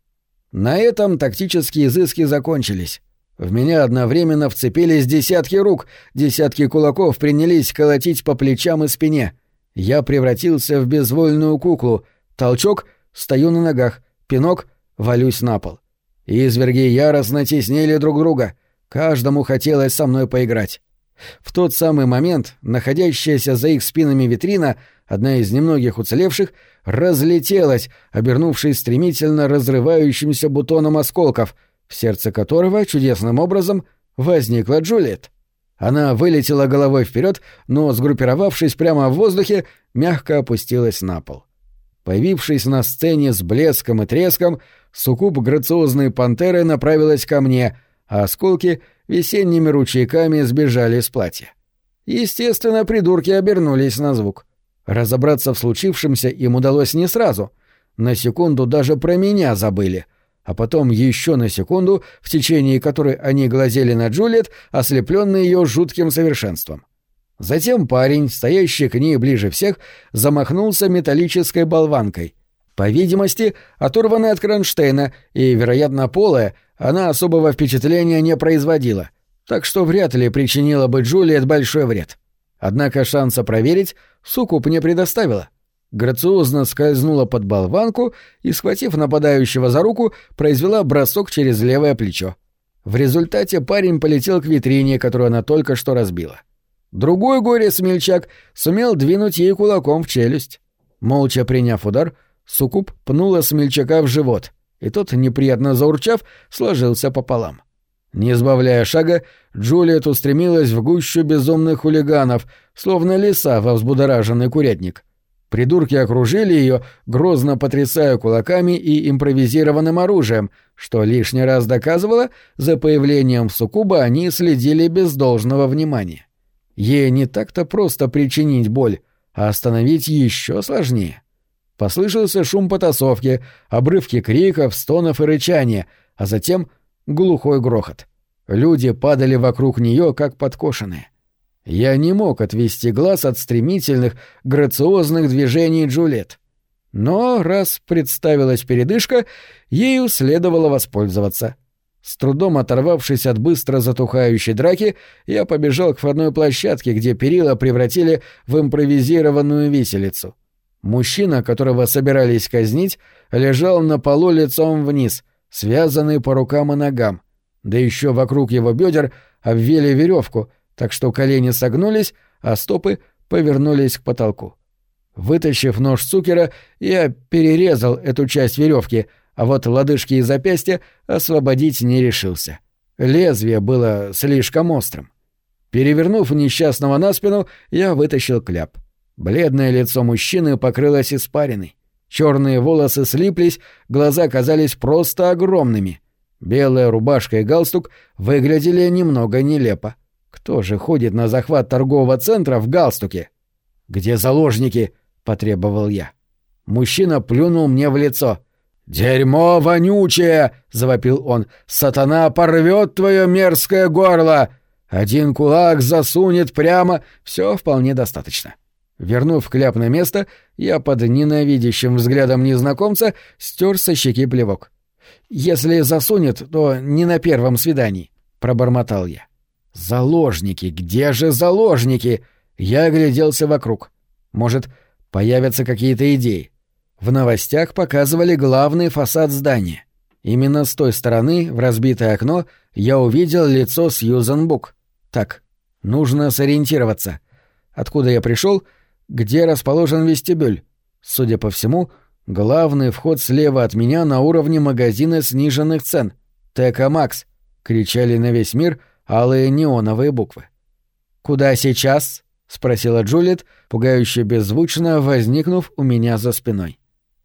На этом тактические изыски закончились. В меня одновременно вцепились десятки рук, десятки кулаков принялись колотить по плечам и спине — я превратился в безвольную куклу. Толчок — стою на ногах, пинок — валюсь на пол. Изверги яростно теснили друг друга. Каждому хотелось со мной поиграть. В тот самый момент находящаяся за их спинами витрина, одна из немногих уцелевших, разлетелась, обернувшись стремительно разрывающимся бутоном осколков, в сердце которого чудесным образом возникла Джульет. Она вылетела головой вперед, но, сгруппировавшись прямо в воздухе, мягко опустилась на пол. Появившись на сцене с блеском и треском, суккуб грациозной пантеры направилась ко мне, а осколки весенними ручейками сбежали из платья. Естественно, придурки обернулись на звук. Разобраться в случившемся им удалось не сразу. На секунду даже про меня забыли. А потом еще на секунду, в течение которой они глазели на Джульет, ослепленные ее жутким совершенством. Затем парень, стоящий к ней ближе всех, замахнулся металлической болванкой. По видимости, оторванная от кронштейна и, вероятно, полая, она особого впечатления не производила, так что вряд ли причинила бы Джулиет большой вред. Однако шанса проверить Сукуп не предоставила. Грациозно скользнула под болванку и, схватив нападающего за руку, произвела бросок через левое плечо. В результате парень полетел к витрине, которую она только что разбила. — Другой горе-смельчак сумел двинуть ей кулаком в челюсть. Молча приняв удар, Сукуб пнула смельчака в живот, и тот, неприятно заурчав, сложился пополам. Не сбавляя шага, Джулиет устремилась в гущу безумных хулиганов, словно лиса во взбудораженный курятник. Придурки окружили ее, грозно потрясая кулаками и импровизированным оружием, что лишний раз доказывало, за появлением Сукуба они следили без должного внимания. Ей не так-то просто причинить боль, а остановить еще сложнее. Послышался шум потасовки, обрывки криков, стонов и рычания, а затем глухой грохот. Люди падали вокруг нее, как подкошенные. Я не мог отвести глаз от стремительных, грациозных движений Джульет. Но раз представилась передышка, ею следовало воспользоваться. С трудом оторвавшись от быстро затухающей драки, я побежал к входной площадке, где перила превратили в импровизированную виселицу. Мужчина, которого собирались казнить, лежал на полу лицом вниз, связанный по рукам и ногам. Да еще вокруг его бедер обвели веревку, так что колени согнулись, а стопы повернулись к потолку. Вытащив нож Цукера, я перерезал эту часть веревки — а вот лодыжки и запястья освободить не решился. Лезвие было слишком острым. Перевернув несчастного на спину, я вытащил кляп. Бледное лицо мужчины покрылось испариной. Черные волосы слиплись, глаза казались просто огромными. Белая рубашка и галстук выглядели немного нелепо. Кто же ходит на захват торгового центра в галстуке? «Где заложники?» — потребовал я. Мужчина плюнул мне в лицо — «Дерьмо вонючее!» — завопил он. «Сатана порвет твое мерзкое горло! Один кулак засунет прямо... Все вполне достаточно». Вернув кляп на место, я под ненавидящим взглядом незнакомца стер со щеки плевок. «Если засунет, то не на первом свидании», — пробормотал я. «Заложники! Где же заложники?» Я огляделся вокруг. Может, появятся какие-то идеи. В новостях показывали главный фасад здания. Именно с той стороны, в разбитое окно, я увидел лицо Сьюзан Бук. Так, нужно сориентироваться. Откуда я пришел, где расположен вестибюль? Судя по всему, главный вход слева от меня на уровне магазина сниженных цен. «ТК Макс!» — кричали на весь мир алые неоновые буквы. «Куда сейчас?» — спросила Джулиет, пугающе беззвучно возникнув у меня за спиной.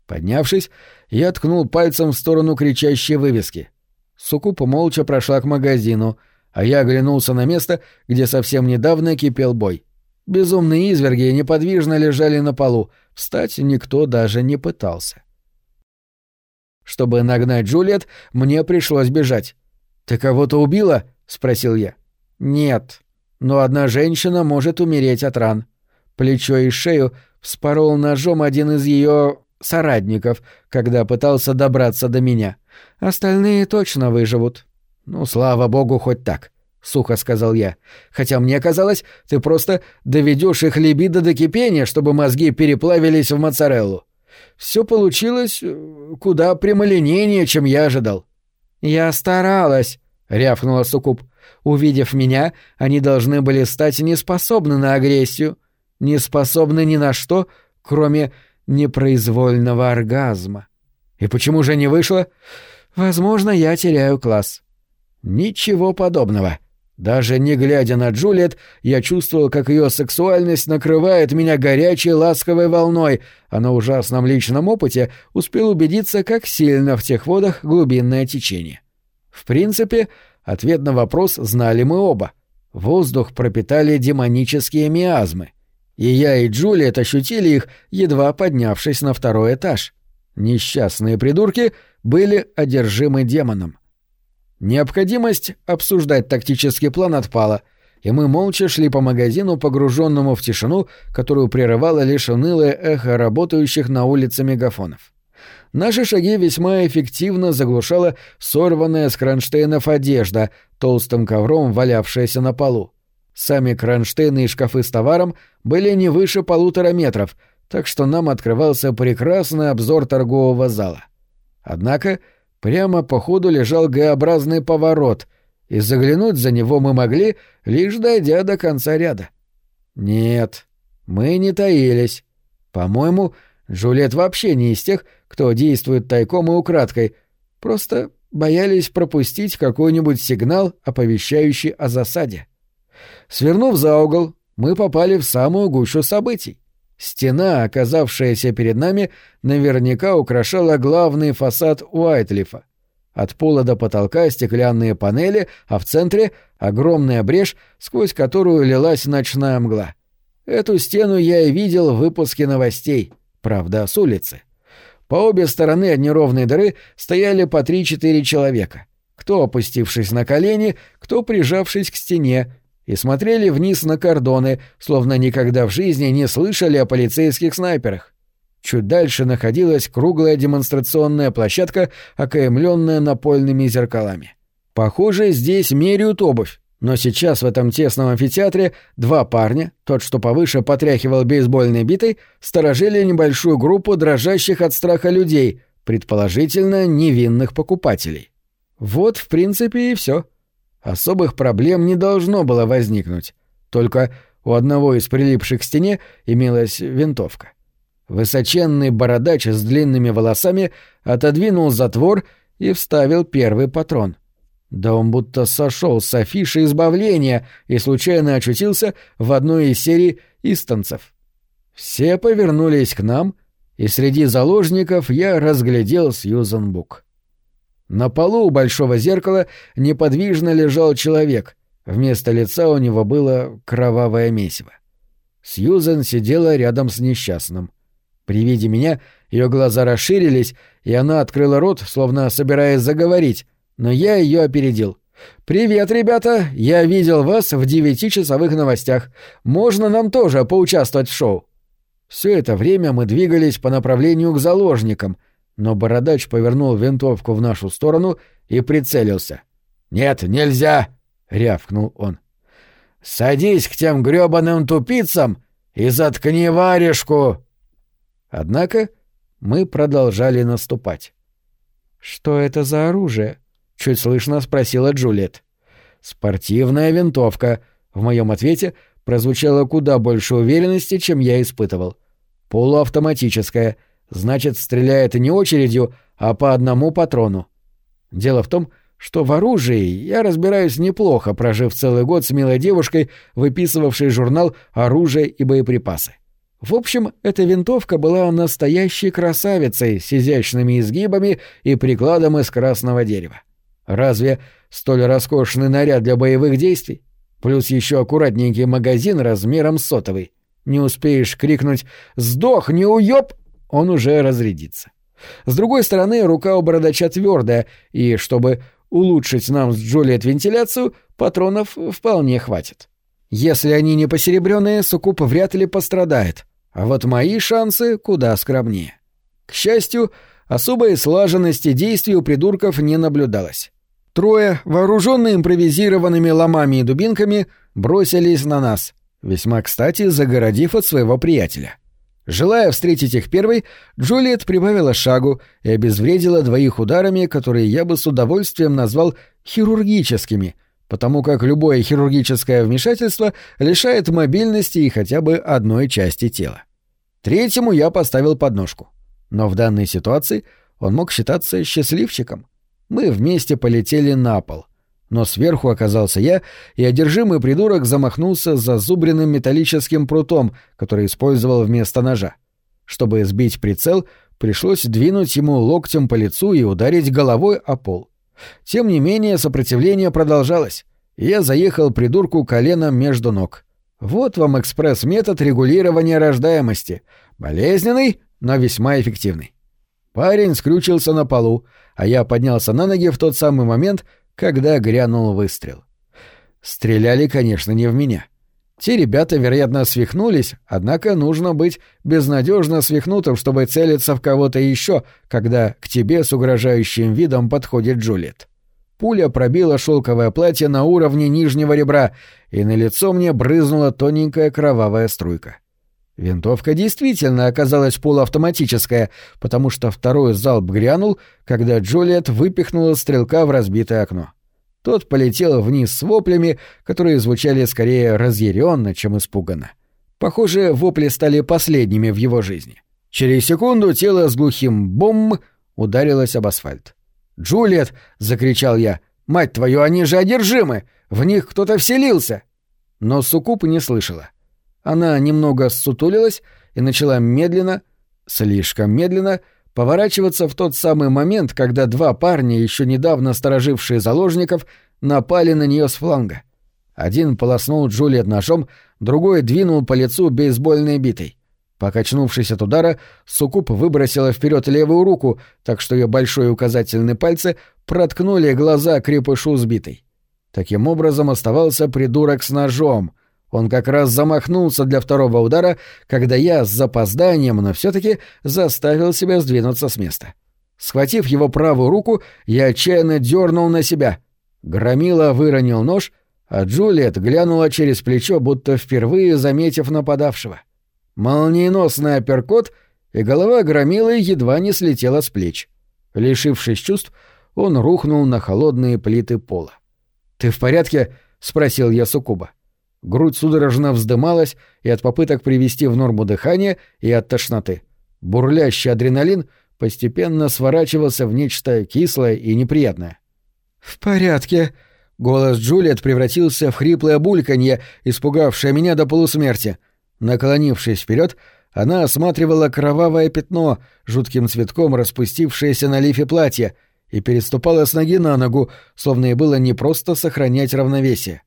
Поднявшись, я ткнул пальцем в сторону кричащей вывески. Сукупа молча прошла к магазину, а я оглянулся на место, где совсем недавно кипел бой. Безумные изверги неподвижно лежали на полу, встать никто даже не пытался. Чтобы нагнать Джульет, мне пришлось бежать. «Ты кого-то убила?» — спросил я. «Нет. Но одна женщина может умереть от ран. Плечо и шею вспорол ножом один из ее соратников, когда пытался добраться до меня. Остальные точно выживут. Ну, слава богу, хоть так, сухо сказал я. Хотя мне казалось, ты просто доведешь их либидо до кипения, чтобы мозги переплавились в моцареллу. Все получилось э, куда прямолинейнее, чем я ожидал. Я старалась, рявкнула Сукуб. Увидев меня, они должны были стать неспособны на агрессию, неспособны ни на что, кроме непроизвольного оргазма. И почему же не вышло? Возможно, я теряю класс. Ничего подобного. Даже не глядя на Джулиет, я чувствовал, как ее сексуальность накрывает меня горячей ласковой волной, а на ужасном личном опыте успел убедиться, как сильно в тех водах глубинное течение. В принципе, ответ на вопрос знали мы оба. Воздух пропитали демонические миазмы, и я и Джулиет ощутили их, едва поднявшись на второй этаж. Несчастные придурки были одержимы демоном. Необходимость обсуждать тактический план отпала, и мы молча шли по магазину, погруженному в тишину, которую прерывало лишь унылое эхо работающих на улице мегафонов. Наши шаги весьма эффективно заглушала сорванная с кронштейнов одежда, толстым ковром валявшаяся на полу. Сами кронштейны и шкафы с товаром были не выше полутора метров, так что нам открывался прекрасный обзор торгового зала. Однако прямо по ходу лежал Г-образный поворот, и заглянуть за него мы могли, лишь дойдя до конца ряда. Нет, мы не таились. По-моему, Джульет вообще не из тех, кто действует тайком и украдкой, просто боялись пропустить какой-нибудь сигнал, оповещающий о засаде. Свернув за угол, мы попали в самую гущу событий. Стена, оказавшаяся перед нами, наверняка украшала главный фасад Уайтлифа. От пола до потолка стеклянные панели, а в центре — огромная брешь, сквозь которую лилась ночная мгла. Эту стену я и видел в выпуске новостей, правда, с улицы. По обе стороны от неровной дыры стояли по три-четыре человека. Кто опустившись на колени, кто прижавшись к стене, и смотрели вниз на кордоны, словно никогда в жизни не слышали о полицейских снайперах. Чуть дальше находилась круглая демонстрационная площадка, окаймленная напольными зеркалами. Похоже, здесь меряют обувь, но сейчас в этом тесном амфитеатре два парня, тот, что повыше потряхивал бейсбольной битой, сторожили небольшую группу дрожащих от страха людей, предположительно невинных покупателей. Вот, в принципе, и все. Особых проблем не должно было возникнуть. Только у одного из прилипших к стене имелась винтовка. Высоченный бородач с длинными волосами отодвинул затвор и вставил первый патрон. Да он будто сошел с афиши избавления и случайно очутился в одной из серий «Истанцев». Все повернулись к нам, и среди заложников я разглядел Сьюзан Бук. На полу у большого зеркала неподвижно лежал человек. Вместо лица у него было кровавое месиво. Сьюзен сидела рядом с несчастным. При виде меня ее глаза расширились, и она открыла рот, словно собираясь заговорить, но я ее опередил. «Привет, ребята! Я видел вас в девятичасовых новостях. Можно нам тоже поучаствовать в шоу?» Все это время мы двигались по направлению к заложникам, но бородач повернул винтовку в нашу сторону и прицелился. «Нет, нельзя!» — рявкнул он. «Садись к тем грёбаным тупицам и заткни варежку!» Однако мы продолжали наступать. «Что это за оружие?» — чуть слышно спросила Джульет. «Спортивная винтовка», — в моем ответе прозвучало куда больше уверенности, чем я испытывал. «Полуавтоматическая, значит, стреляет не очередью, а по одному патрону. Дело в том, что в оружии я разбираюсь неплохо, прожив целый год с милой девушкой, выписывавшей журнал «Оружие и боеприпасы». В общем, эта винтовка была настоящей красавицей с изящными изгибами и прикладом из красного дерева. Разве столь роскошный наряд для боевых действий? Плюс еще аккуратненький магазин размером сотовый. Не успеешь крикнуть «Сдохни, уёб!» он уже разрядится. С другой стороны, рука у бородача твердая, и чтобы улучшить нам с Джулиет вентиляцию, патронов вполне хватит. Если они не посеребренные, суккуб вряд ли пострадает, а вот мои шансы куда скромнее. К счастью, особой слаженности действий у придурков не наблюдалось. Трое, вооруженные импровизированными ломами и дубинками, бросились на нас, весьма кстати загородив от своего приятеля. — Желая встретить их первой, Джулиет прибавила шагу и обезвредила двоих ударами, которые я бы с удовольствием назвал хирургическими, потому как любое хирургическое вмешательство лишает мобильности и хотя бы одной части тела. Третьему я поставил подножку. Но в данной ситуации он мог считаться счастливчиком. Мы вместе полетели на пол — но сверху оказался я, и одержимый придурок замахнулся зазубренным металлическим прутом, который использовал вместо ножа. Чтобы сбить прицел, пришлось двинуть ему локтем по лицу и ударить головой о пол. Тем не менее, сопротивление продолжалось, Я заехал придурку коленом между ног. Вот вам экспресс-метод регулирования рождаемости. Болезненный, но весьма эффективный. Парень скрючился на полу, а я поднялся на ноги в тот самый момент, когда грянул выстрел. Стреляли, конечно, не в меня. Те ребята, вероятно, свихнулись, однако нужно быть безнадежно свихнутым, чтобы целиться в кого-то еще, когда к тебе с угрожающим видом подходит Джулиет. Пуля пробила шелковое платье на уровне нижнего ребра, и на лицо мне брызнула тоненькая кровавая струйка. Винтовка действительно оказалась полуавтоматическая, потому что второй залп грянул, когда Джулиет выпихнула стрелка в разбитое окно. Тот полетел вниз с воплями, которые звучали скорее разъяренно, чем испуганно. Похоже, вопли стали последними в его жизни. Через секунду тело с глухим бом ударилось об асфальт. «Джулиет!» — закричал я. «Мать твою, они же одержимы! В них кто-то вселился!» Но Сукуп не слышала. Она немного ссутулилась и начала медленно, слишком медленно, поворачиваться в тот самый момент, когда два парня, еще недавно сторожившие заложников, напали на нее с фланга. Один полоснул Джулиет ножом, другой двинул по лицу бейсбольной битой. Покачнувшись от удара, Сукуп выбросила вперед левую руку, так что ее большой и указательный пальцы проткнули глаза крепышу сбитой. Таким образом оставался придурок с ножом. Он как раз замахнулся для второго удара, когда я с запозданием, но все-таки заставил себя сдвинуться с места. Схватив его правую руку, я отчаянно дернул на себя. Громила выронил нож, а Джулиет глянула через плечо, будто впервые заметив нападавшего. Молниеносный апперкот, и голова громилы едва не слетела с плеч. Лишившись чувств, он рухнул на холодные плиты пола. «Ты в порядке?» — спросил я Сукуба. Грудь судорожно вздымалась и от попыток привести в норму дыхание, и от тошноты. Бурлящий адреналин постепенно сворачивался в нечто кислое и неприятное. «В порядке», Голос Джулиет превратился в хриплое бульканье, испугавшее меня до полусмерти. Наклонившись вперед, она осматривала кровавое пятно, жутким цветком распустившееся на лифе платья, и переступала с ноги на ногу, словно и было не просто сохранять равновесие.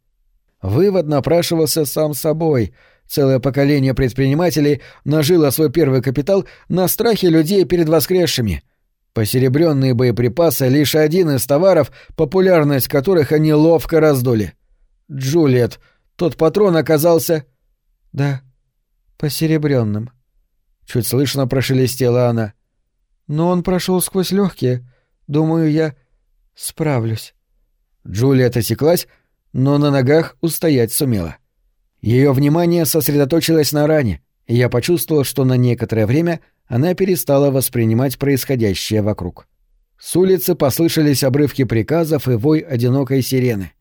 Вывод напрашивался сам собой. Целое поколение предпринимателей нажило свой первый капитал на страхе людей перед воскресшими. Посеребренные боеприпасы — лишь один из товаров, популярность которых они ловко раздули. Джулиет, тот патрон оказался... Да, посеребренным. Чуть слышно прошелестела она. Но он прошел сквозь легкие. Думаю, я справлюсь. Джулиет осеклась, но на ногах устоять сумела. Ее внимание сосредоточилось на ране, и я почувствовал, что на некоторое время она перестала воспринимать происходящее вокруг. С улицы послышались обрывки приказов и вой одинокой сирены.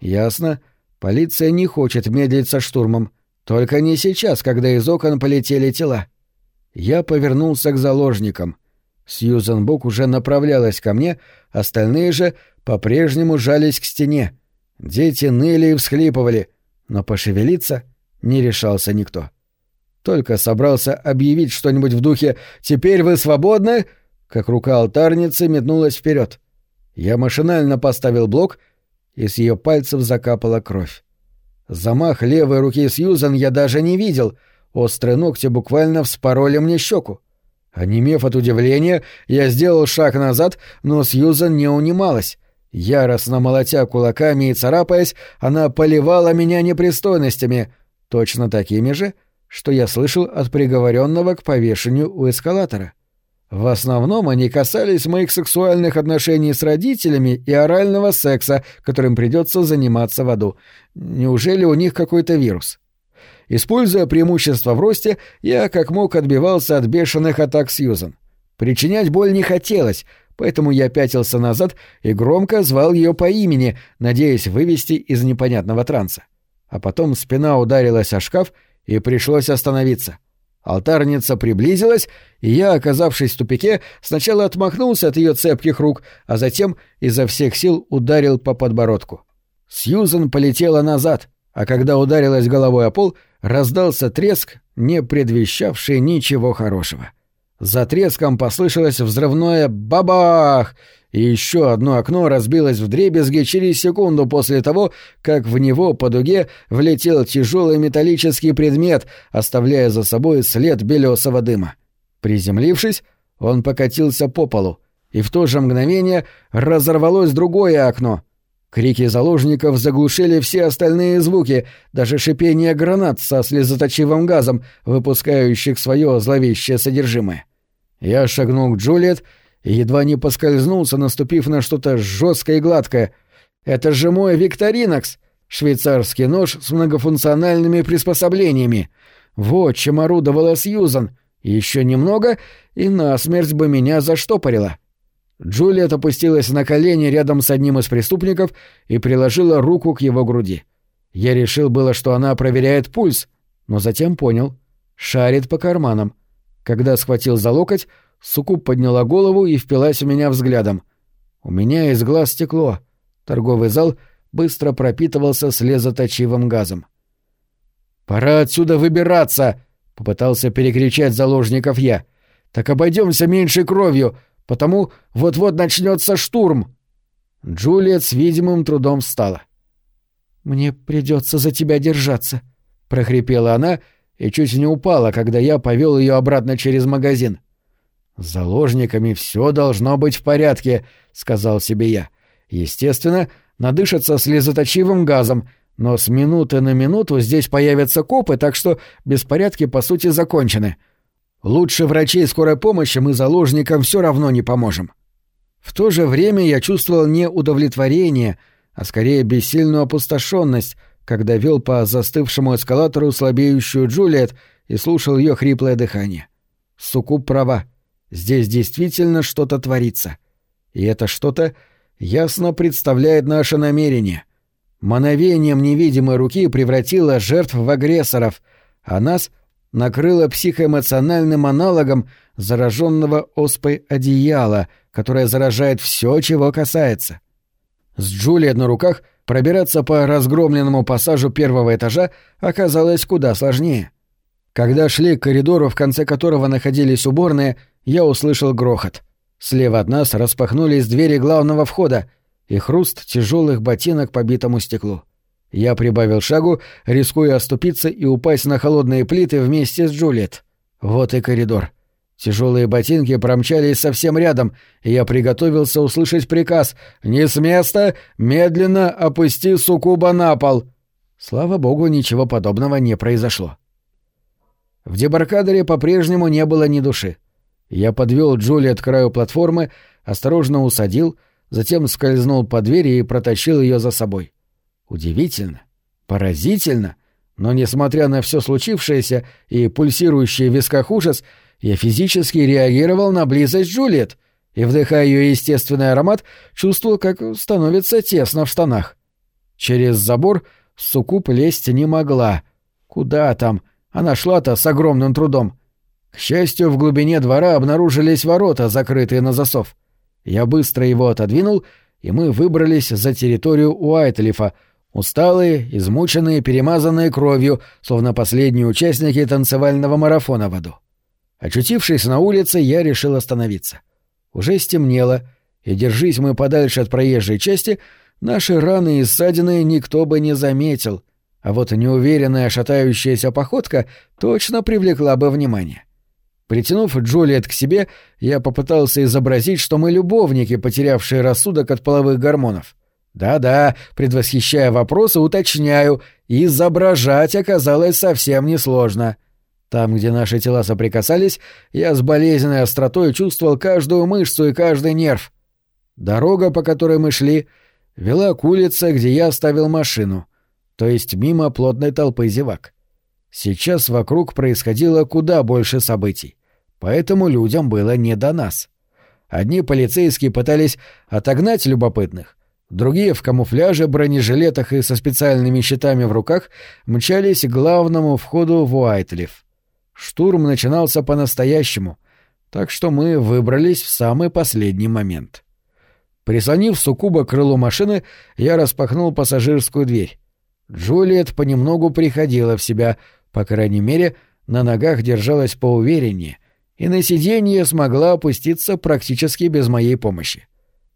Ясно, полиция не хочет медлить со штурмом, только не сейчас, когда из окон полетели тела. Я повернулся к заложникам. Сьюзен Бук уже направлялась ко мне, остальные же по-прежнему жались к стене. Дети ныли и всхлипывали, но пошевелиться не решался никто. Только собрался объявить что-нибудь в духе «Теперь вы свободны!» как рука алтарницы метнулась вперед. Я машинально поставил блок, и с ее пальцев закапала кровь. Замах левой руки Сьюзан я даже не видел. Острые ногти буквально вспороли мне щеку. Онемев от удивления, я сделал шаг назад, но Сьюзан не унималась. Яростно молотя кулаками и царапаясь, она поливала меня непристойностями, точно такими же, что я слышал от приговоренного к повешению у эскалатора. В основном они касались моих сексуальных отношений с родителями и орального секса, которым придется заниматься в аду. Неужели у них какой-то вирус? Используя преимущество в росте, я как мог отбивался от бешеных атак Сьюзан. Причинять боль не хотелось, поэтому я пятился назад и громко звал ее по имени, надеясь вывести из непонятного транса. А потом спина ударилась о шкаф, и пришлось остановиться. Алтарница приблизилась, и я, оказавшись в тупике, сначала отмахнулся от ее цепких рук, а затем изо всех сил ударил по подбородку. Сьюзен полетела назад, а когда ударилась головой о пол, раздался треск, не предвещавший ничего хорошего. За треском послышалось взрывное «бабах!» и еще одно окно разбилось в дребезги через секунду после того, как в него по дуге влетел тяжелый металлический предмет, оставляя за собой след белесого дыма. Приземлившись, он покатился по полу, и в то же мгновение разорвалось другое окно. Крики заложников заглушили все остальные звуки, даже шипение гранат со слезоточивым газом, выпускающих свое зловещее содержимое. Я шагнул к Джульет и едва не поскользнулся, наступив на что-то жесткое и гладкое. «Это же мой Викторинокс!» Швейцарский нож с многофункциональными приспособлениями. Вот чем орудовала Сьюзан. Еще немного, и насмерть бы меня заштопорила. Джулиет опустилась на колени рядом с одним из преступников и приложила руку к его груди. Я решил было, что она проверяет пульс, но затем понял. Шарит по карманам. Когда схватил за локоть, Сукуб подняла голову и впилась в меня взглядом. У меня из глаз стекло. Торговый зал быстро пропитывался слезоточивым газом. «Пора отсюда выбираться!» — попытался перекричать заложников я. «Так обойдемся меньшей кровью, потому вот-вот начнется штурм!» Джулиет с видимым трудом встала. «Мне придется за тебя держаться», — прохрипела она и чуть не упала, когда я повел ее обратно через магазин. «С заложниками все должно быть в порядке», — сказал себе я. «Естественно, надышаться слезоточивым газом, но с минуты на минуту здесь появятся копы, так что беспорядки по сути закончены. Лучше врачей скорой помощи мы заложникам все равно не поможем». В то же время я чувствовал не удовлетворение, а скорее бессильную опустошенность, когда вел по застывшему эскалатору слабеющую Джулиет и слушал ее хриплое дыхание. Сукуб права. Здесь действительно что-то творится. И это что-то ясно представляет наше намерение. Мановением невидимой руки превратило жертв в агрессоров, а нас накрыло психоэмоциональным аналогом зараженного оспой одеяла, которое заражает все, чего касается. С Джулиет на руках пробираться по разгромленному пассажу первого этажа оказалось куда сложнее. Когда шли к коридору, в конце которого находились уборные, я услышал грохот. Слева от нас распахнулись двери главного входа и хруст тяжелых ботинок по битому стеклу. Я прибавил шагу, рискуя оступиться и упасть на холодные плиты вместе с Джульет. Вот и коридор. Тяжелые ботинки промчались совсем рядом, и я приготовился услышать приказ «Не с места! Медленно опусти суккуба на пол!» Слава богу, ничего подобного не произошло. В дебаркадере по-прежнему не было ни души. Я подвел Джулиет к краю платформы, осторожно усадил, затем скользнул по двери и протащил ее за собой. Удивительно, поразительно, но, несмотря на все случившееся и пульсирующий в висках ужас, я физически реагировал на близость Джулиет и, вдыхая ее естественный аромат, чувствовал, как становится тесно в штанах. Через забор суккуб лезть не могла. Куда там? Она шла-то с огромным трудом. К счастью, в глубине двора обнаружились ворота, закрытые на засов. Я быстро его отодвинул, и мы выбрались за территорию Уайтлифа, усталые, измученные, перемазанные кровью, словно последние участники танцевального марафона в аду. Очутившись на улице, я решил остановиться. Уже стемнело, и держись мы подальше от проезжей части, наши раны и ссадины никто бы не заметил — а вот неуверенная шатающаяся походка точно привлекла бы внимание. Притянув Джулиет к себе, я попытался изобразить, что мы любовники, потерявшие рассудок от половых гормонов. Да-да, предвосхищая вопросы, уточняю, изображать оказалось совсем несложно. Там, где наши тела соприкасались, я с болезненной остротой чувствовал каждую мышцу и каждый нерв. Дорога, по которой мы шли, вела к улице, где я оставил машину — то есть мимо плотной толпы зевак. Сейчас вокруг происходило куда больше событий, поэтому людям было не до нас. Одни полицейские пытались отогнать любопытных, другие в камуфляже, бронежилетах и со специальными щитами в руках мчались к главному входу в Уайтлиф. Штурм начинался по-настоящему, так что мы выбрались в самый последний момент. Прислонив суккуба к крылу машины, я распахнул пассажирскую дверь. Джулиет понемногу приходила в себя, по крайней мере, на ногах держалась поувереннее, и на сиденье смогла опуститься практически без моей помощи.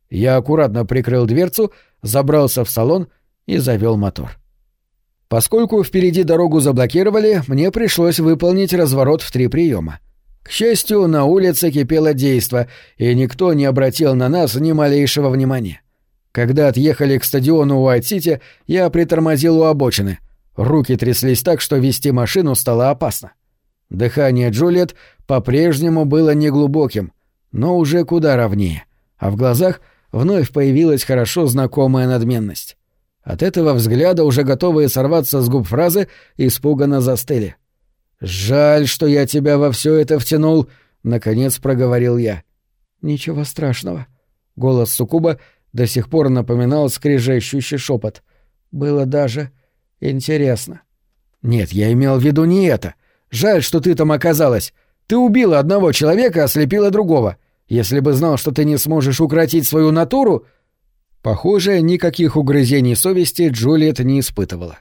Я аккуратно прикрыл дверцу, забрался в салон и завел мотор. Поскольку впереди дорогу заблокировали, мне пришлось выполнить разворот в три приема. К счастью, на улице кипело действо, и никто не обратил на нас ни малейшего внимания. Когда отъехали к стадиону Уайт-Сити, я притормозил у обочины. Руки тряслись так, что вести машину стало опасно. Дыхание Джульет по-прежнему было неглубоким, но уже куда ровнее, а в глазах вновь появилась хорошо знакомая надменность. От этого взгляда, уже готовые сорваться с губ фразы, испуганно застыли. «Жаль, что я тебя во все это втянул», — наконец проговорил я. «Ничего страшного». Голос Сукуба до сих пор напоминал скрежещущий шепот. «Было даже интересно». «Нет, я имел в виду не это. Жаль, что ты там оказалась. Ты убила одного человека, ослепила другого. Если бы знал, что ты не сможешь укротить свою натуру...» Похоже, никаких угрызений совести Джулиет не испытывала.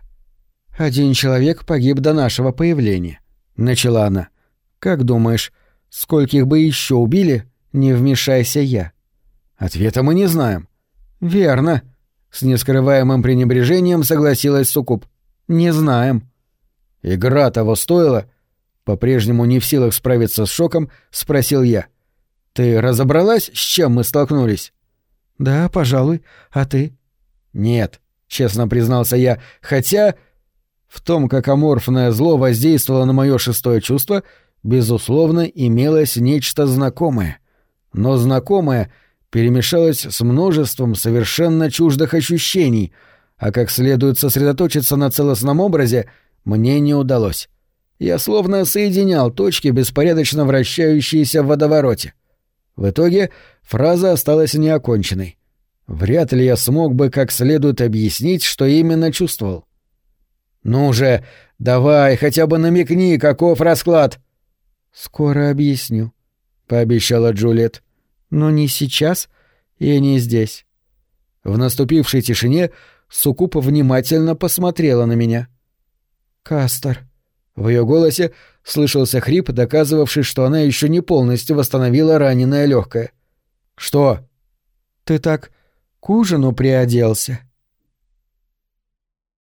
«Один человек погиб до нашего появления», — начала она. «Как думаешь, скольких бы еще убили, не вмешайся я?» «Ответа мы не знаем». «Верно», — с нескрываемым пренебрежением согласилась Сукуб. «Не знаем». «Игра того стоила?» По-прежнему не в силах справиться с шоком, спросил я. «Ты разобралась, с чем мы столкнулись?» «Да, пожалуй. А ты?» «Нет», — честно признался я, хотя... В том, как аморфное зло воздействовало на мое шестое чувство, безусловно, имелось нечто знакомое. Но знакомое перемешалось с множеством совершенно чуждых ощущений, а как следует сосредоточиться на целостном образе, мне не удалось. Я словно соединял точки, беспорядочно вращающиеся в водовороте. В итоге фраза осталась неоконченной. Вряд ли я смог бы как следует объяснить, что именно чувствовал. «Ну же, давай, хотя бы намекни, каков расклад!» «Скоро объясню», — пообещала Джульет. «Но не сейчас и не здесь». В наступившей тишине Сукупа внимательно посмотрела на меня. «Кастер», в ее голосе слышался хрип, доказывавший, что она еще не полностью восстановила раненое легкое. «Что?» «Ты так к ужину приоделся».